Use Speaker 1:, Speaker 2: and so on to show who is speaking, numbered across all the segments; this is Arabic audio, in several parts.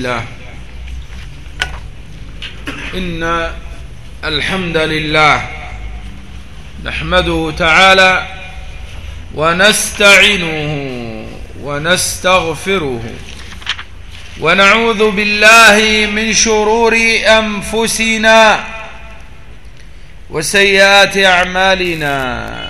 Speaker 1: الله إن الحمد لله نحمده تعالى ونستعينه ونستغفره ونعوذ بالله من شرور أنفسنا وسيئات أعمالنا.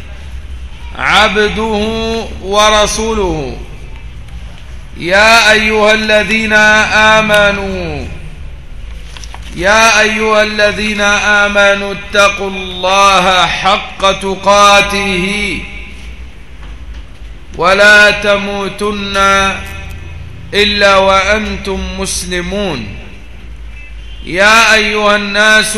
Speaker 1: عبده ورسوله. يا أيها الذين آمنوا يا أيها الذين آمنوا اتقوا الله حق تقاته. ولا تموتن إلا وأنتم مسلمون. يا أيها الناس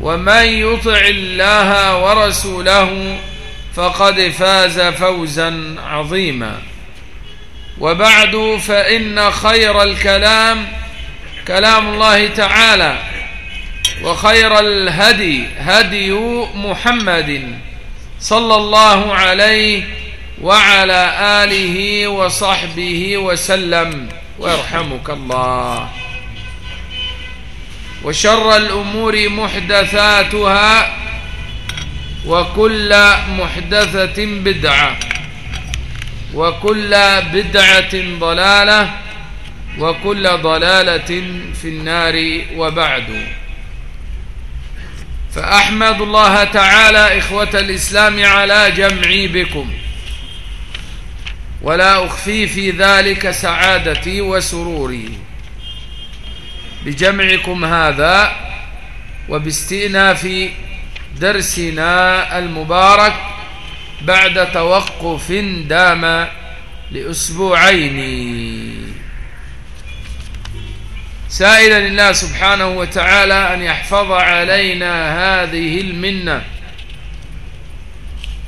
Speaker 1: ومن يطع الله ورسوله فقد فاز فوزا عظيما. وبعد فإن خير الكلام كلام الله تعالى وخير الهدي هدي محمد صلى الله عليه وعلى آله وصحبه وسلم. ويرحمك الله. وشر الأمور محدثاتها وكل محدثة بدعة وكل بدعة ضلالة وكل ضلالة في النار وبعد. فأحمد الله تعالى إخوة الإسلام على جمعي بكم. ولا أخفي في ذلك سعادتي وسروري. بجمعكم هذا وباستئناف درسنا المبارك بعد توقف دام لأسبوعين. سائلا الله سبحانه وتعالى أن يحفظ علينا هذه المنة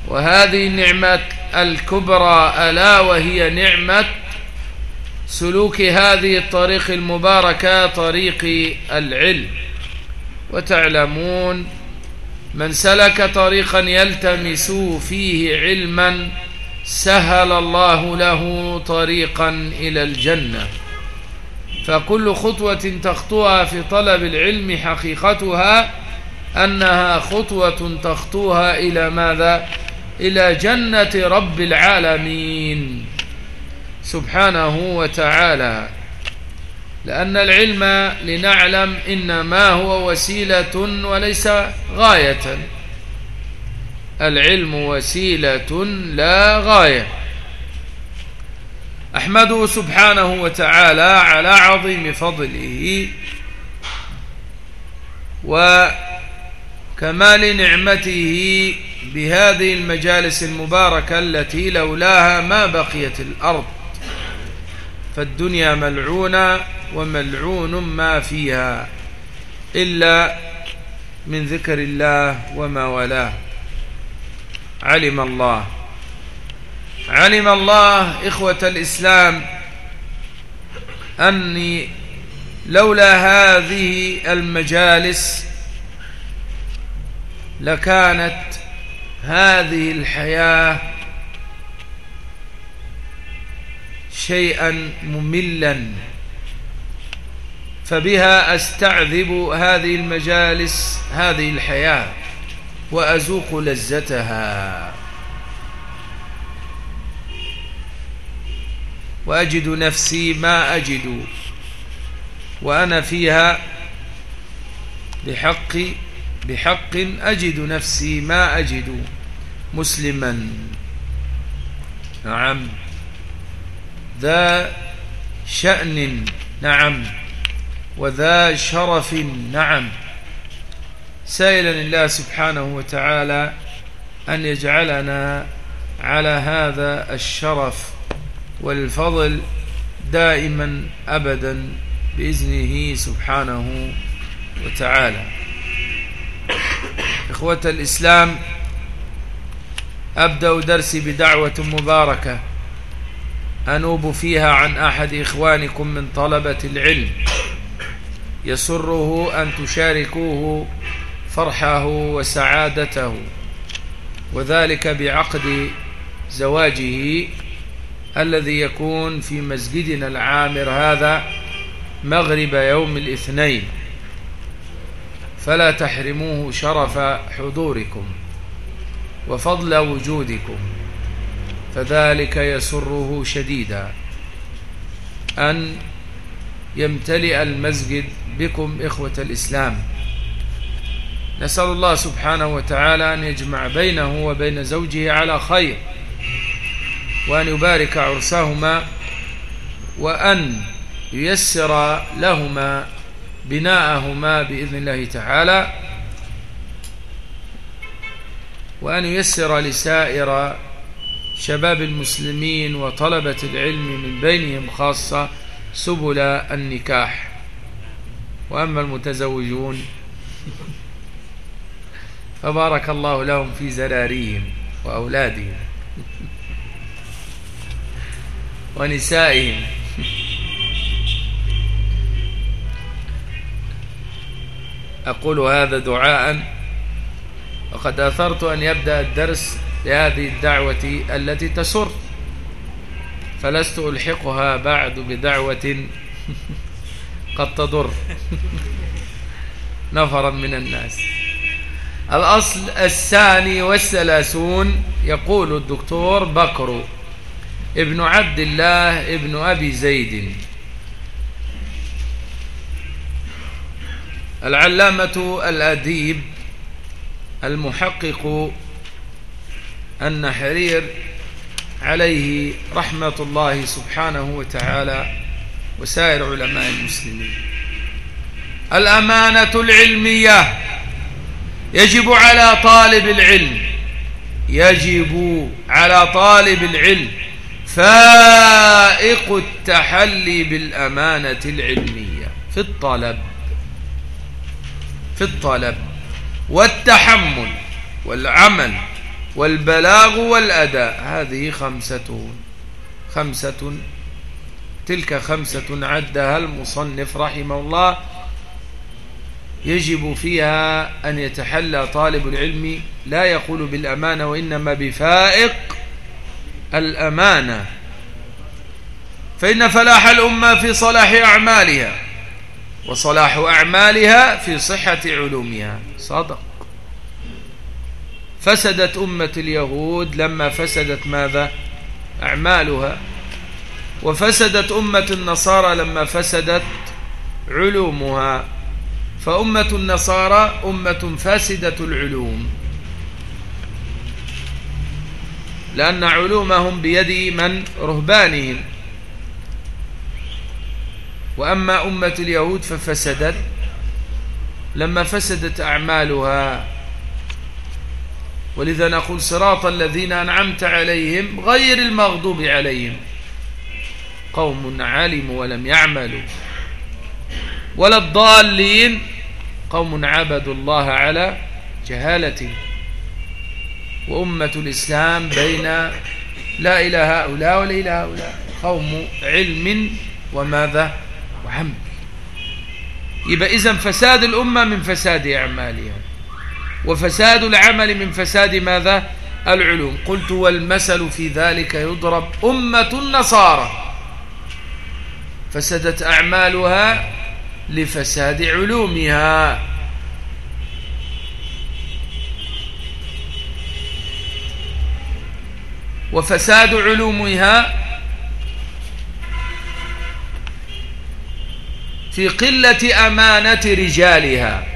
Speaker 1: وهذه النعمة الكبرى ألا وهي نعمة سلوك هذه الطريق المباركة طريق العلم. وتعلمون من سلك طريقا يلتمس فيه علما سهل الله له طريقا إلى الجنة. فكل خطوة تخطوها في طلب العلم حقيقتها أنها خطوة تخطوها إلى ماذا؟ إلى جنة رب العالمين. سبحانه وتعالى. لأن العلم لنعلم إنما هو وسيلة وليس غاية. العلم وسيلة لا غاية. أحمده سبحانه وتعالى على عظيم فضله وكمال نعمته بهذه المجالس المباركة التي لولاها ما بقيت الأرض. فالدنيا ملعونة وملعون ما فيها إلا من ذكر الله وما ولاه علم الله. علم الله إخوة الإسلام أني لولا هذه المجالس لكانت هذه الحياة شيئا مملا. فبها أستعذب هذه المجالس هذه الحياة وأزوق لذتها. وأجد نفسي ما أجد وأنا فيها بحق بحق أجد نفسي ما أجد مسلما. نعم. ذا شأن نعم وذا شرف نعم. سائلا الله سبحانه وتعالى أن يجعلنا على هذا الشرف والفضل دائما أبدا بإذنه سبحانه وتعالى. إخوة الإسلام أبدأ درسي بدعوة مباركة. أنوب فيها عن أحد إخوانكم من طلبة العلم. يسره أن تشاركوه فرحه وسعادته وذلك بعقد زواجه الذي يكون في مسجدنا العامر هذا مغرب يوم الاثنين. فلا تحرموه شرف حضوركم وفضل وجودكم. فذلك يسره شديدا. أن يمتلئ المسجد بكم إخوة الإسلام. نسأل الله سبحانه وتعالى أن يجمع بينه وبين زوجه على خير وأن يبارك عرسهما وأن ييسر لهما بناءهما بإذن الله تعالى وأن ييسر لسائر شباب المسلمين وطلبة العلم من بينهم خاصة سبل النكاح. وأما المتزوجون فبارك الله لهم في زراريهم وأولادهم ونسائهم. أقول هذا دعاء. وقد أثرت أن يبدأ الدرس لهذه الدعوة التي تسر. فلست ألحقها بعد بدعوة قد تضر. نفرا من الناس. الأصل الثاني والثلاثون يقول الدكتور بكر ابن عبد الله ابن أبي زيد. العلامة الأديب المحقق النحرير عليه رحمة الله سبحانه وتعالى وسائر علماء المسلمين. الأمانة العلمية يجب على طالب العلم يجب على طالب العلم فائق التحلي بالأمانة العلمية في الطلب في الطلب والتحمل والعمل والبلاغ والأداء. هذه خمسة خمسة. تلك خمسة عدها المصنف رحمه الله. يجب فيها أن يتحلى طالب العلم. لا يقول بالأمانة وإنما بفائق الأمانة. فإن فلاح الأمة في صلاح أعمالها وصلاح أعمالها في صحة علومها. صدق فسدت أمة اليهود لما فسدت ماذا؟ أعمالها. وفسدت أمة النصارى لما فسدت علومها. فأمة النصارى أمة فاسدة العلوم. لأن علومهم بيد من؟ رهبانهم. وأما أمة اليهود ففسدت. لما فسدت أعمالها ولذا نقول صراط الذين أنعمت عليهم غير المغضوب عليهم. قوم علموا ولم يعملوا. ولا الضالين. قوم عبدوا الله على جهالة. وأمة الإسلام بين لا إله هؤلاء ولا إله هؤلاء. قوم علم وماذا؟ وعمل. يبقى إذن فساد الأمة من فساد أعمالها وفساد العمل من فساد ماذا؟ العلوم. قلت والمثل في ذلك يضرب أمة النصارى. فسدت أعمالها لفساد علومها. وفساد علومها في قلة أمانة رجالها.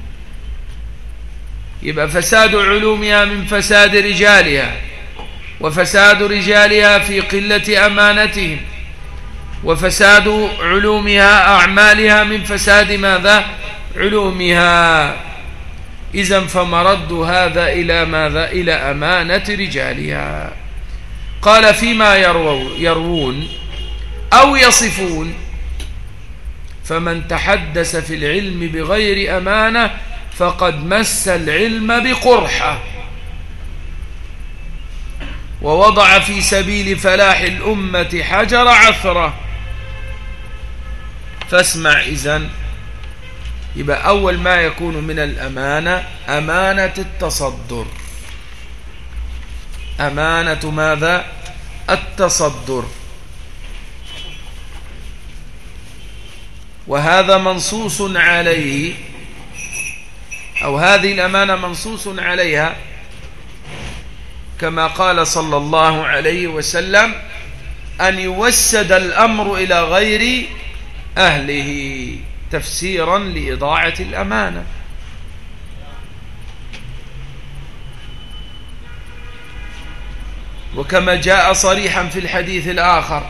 Speaker 1: يبقى فساد علومها من فساد رجالها وفساد رجالها في قلة أمانتهم وفساد علومها أعمالها من فساد ماذا؟ علومها. إذا فمرد هذا إلى ماذا؟ إلى أمانة رجالها. قال فيما يروون أو يصفون فمن تحدث في العلم بغير أمانة فقد مس العلم بقرحة. ووضع في سبيل فلاح الأمة حجر عثرة. فاسمع إذن. يبقى أول ما يكون من الأمانة أمانة التصدر. أمانة ماذا؟ التصدر. وهذا منصوص عليه أو هذه الأمانة منصوص عليها كما قال صلى الله عليه وسلم أن يوسد الأمر إلى غير أهله تفسيرا لإضاعة الأمانة. وكما جاء صريحا في الحديث الآخر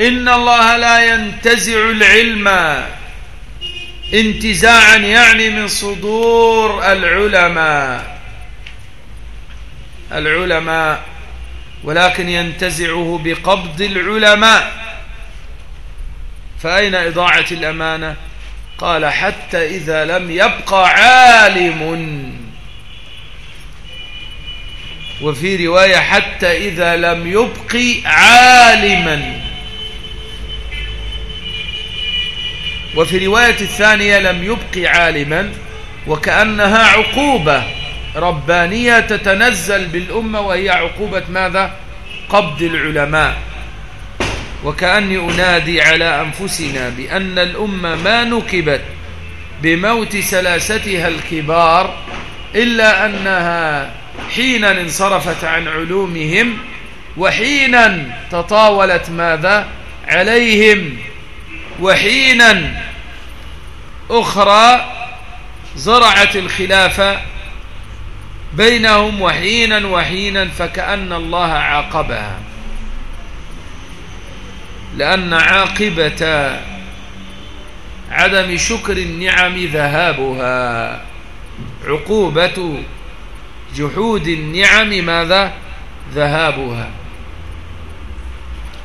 Speaker 1: إن الله لا ينتزع العلم انتزاعا يعني من صدور العلماء. العلماء ولكن ينتزعه بقبض العلماء. فأين إضاعة الأمانة؟ قال حتى إذا لم يبقى عالم. وفي رواية حتى إذا لم يبقي عالما. وفي رواية الثانية لم يبقي عالما وكأنها عقوبة ربانية تتنزل بالأمة وهي عقوبة ماذا؟ قبض العلماء. وكأني أنادي على أنفسنا بأن الأمة ما نكبت بموت سلاستها الكبار إلا أنها حينا انصرفت عن علومهم وحينا تطاولت ماذا؟ عليهم. وحينا أخرى زرعت الخلافة بينهم وحينا وحينا فكأن الله عاقبها لأن عاقبة عدم شكر النعم ذهابها. عقوبة جحود النعم ماذا؟ ذهابها.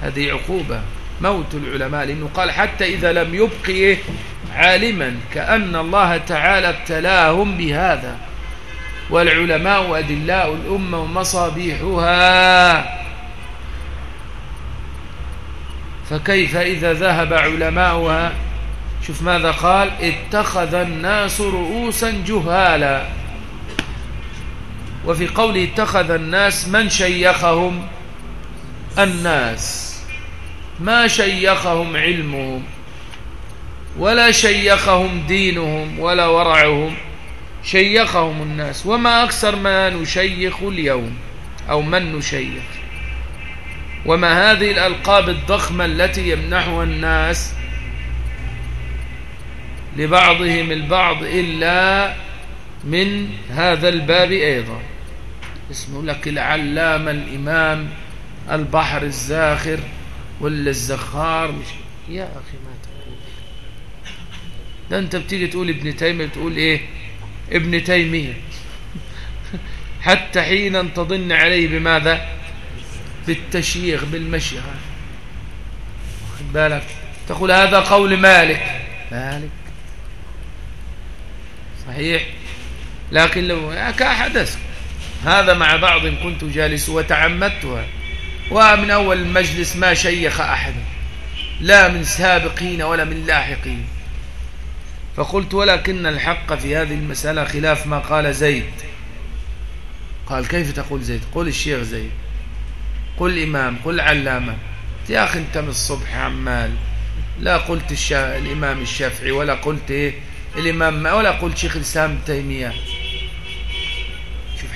Speaker 1: هذه عقوبة. موت العلماء لأنه قال حتى إذا لم يبقي عالما كأن الله تعالى ابتلاهم بهذا. والعلماء أدلاء الأمة ومصابيحها. فكيف إذا ذهب علماؤها؟ شوف ماذا قال؟ اتخذ الناس رؤوسا جهالا. وفي قوله اتخذ الناس من شيخهم؟ الناس. ما شيخهم علمهم ولا شيخهم دينهم ولا ورعهم شيخهم الناس. وما أكثر ما نشيخ اليوم أو من نشيخ. وما هذه الألقاب الضخمة التي يمنحها الناس لبعضهم البعض إلا من هذا الباب أيضا. اسمه لك العلامة الإمام البحر الزاخر. ولا الزخار مش يا أخي ما تقول ده أنت بتيجي تقول ابن تيمية تقول إيه؟ ابن تيمية. حتى حين تضن عليه بماذا؟ بالتشييخ بالمشيخ بالك؟ تقول هذا قول مالك. مالك. صحيح؟ لكن لو كحدث هذا مع بعض كنت جالس وتعمدتها ومن أول المجلس ما شيخ أحد لا من سابقين ولا من لاحقين. فقلت ولكن الحق في هذه المسألة خلاف ما قال زيد. قال كيف تقول زيد؟ قل الشيخ زيد قل إمام قل علامة يا أخي أنت من الصبح عمال. لا قلت الشا... الإمام الشافعي ولا قلت إيه؟ الإمام ولا قلت شيخ الإسلام تيمية.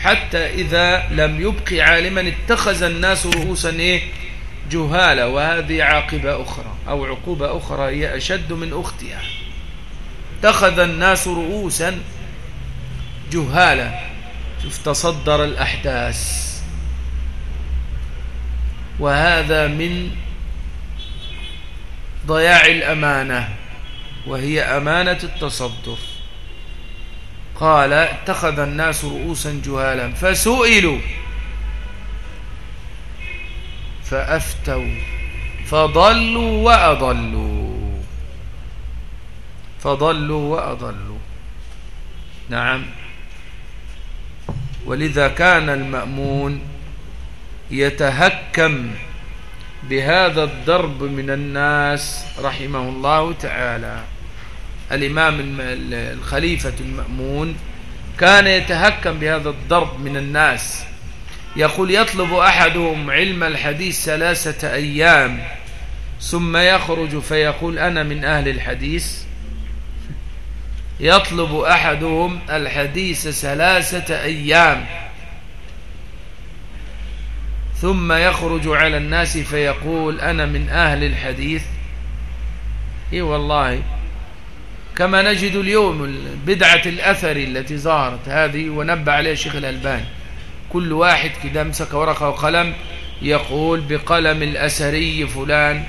Speaker 1: حتى إذا لم يبقي عالما اتخذ الناس رؤوسا إيه؟ جهالة وهذه عاقبة أخرى أو عقوبة أخرى هي أشد من أختها. اتخذ الناس رؤوسا جهالة شوف تصدر الأحداث. وهذا من ضياع الأمانة وهي أمانة التصدر. قال اتخذ الناس رؤوسا جهالا. فسئلوا. فأفتوا. فضلوا وأضلوا. فضلوا وأضلوا. نعم. ولذا كان المأمون يتهكم بهذا الضرب من الناس رحمه الله تعالى. الإمام الخليفة المأمون كان يتهكم بهذا الضرب من الناس. يقول يطلب أحدهم علم الحديث ثلاثة أيام ثم يخرج فيقول أنا من أهل الحديث. يطلب أحدهم الحديث ثلاثة أيام ثم يخرج على الناس فيقول أنا من أهل الحديث. إيه والله كما نجد اليوم بدعة الأثر التي ظهرت هذه ونبع عليها الشيخ الألباني. كل واحد كده امسك ورقة وقلم يقول بقلم الأثري فلان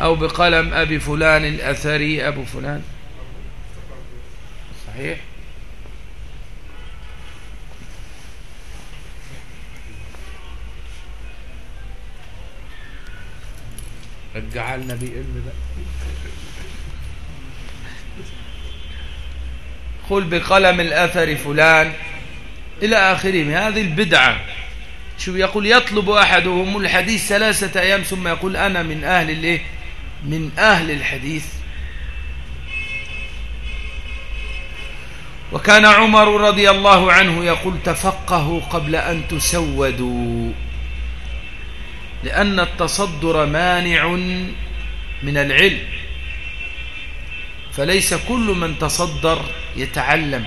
Speaker 1: أو بقلم أبي فلان الأثري أبو فلان. صحيح؟ رجعلنا بإم بقى. قل بقلم الأثر فلان إلى آخره. هذه البدعة. شو يقول يطلب أحدهم الحديث ثلاثة أيام ثم يقول أنا من أهل الإيه؟ من أهل الحديث. وكان عمر رضي الله عنه يقول تفقهوا قبل أن تسودوا لأن التصدر مانع من العلم. فليس كل من تصدر يتعلم.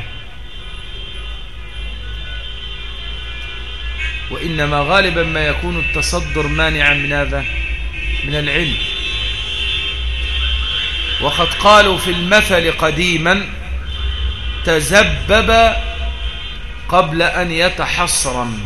Speaker 1: وإنما غالبا ما يكون التصدر مانعا من هذا من العلم. وقد قالوا في المثل قديما تزبب قبل أن يتحصرم.